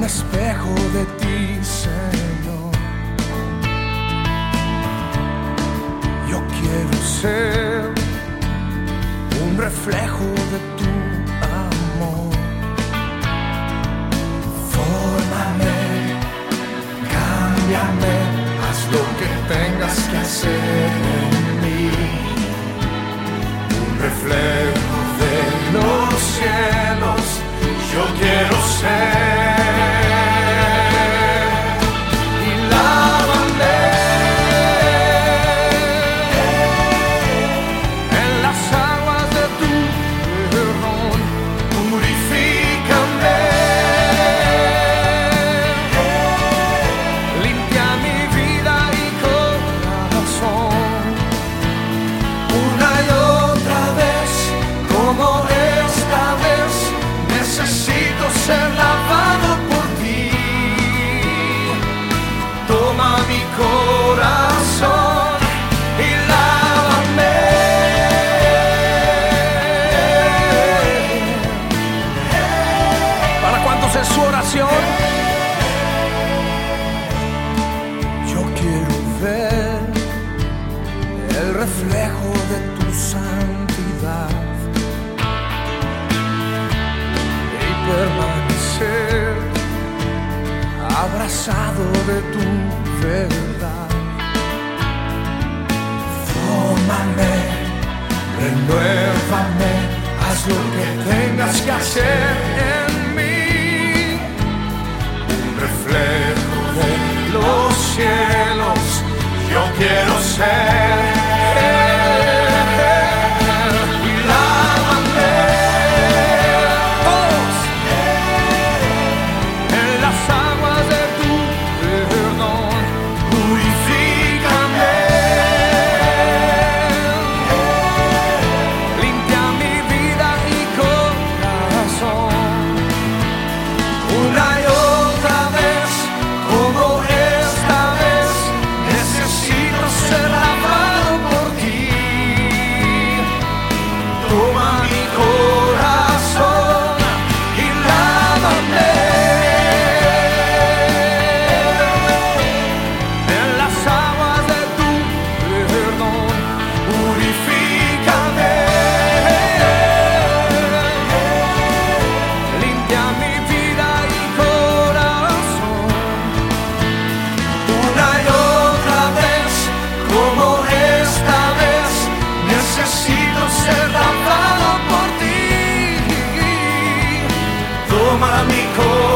un espejo de ti, Señor. Yo quiero ser un reflejo de tu amor. Fórmame, cámbiame, haz lo que tengas que hacer. Abrazado de tu verdad. Fórmame, renuévame, haz lo que tengas que hacer Cold.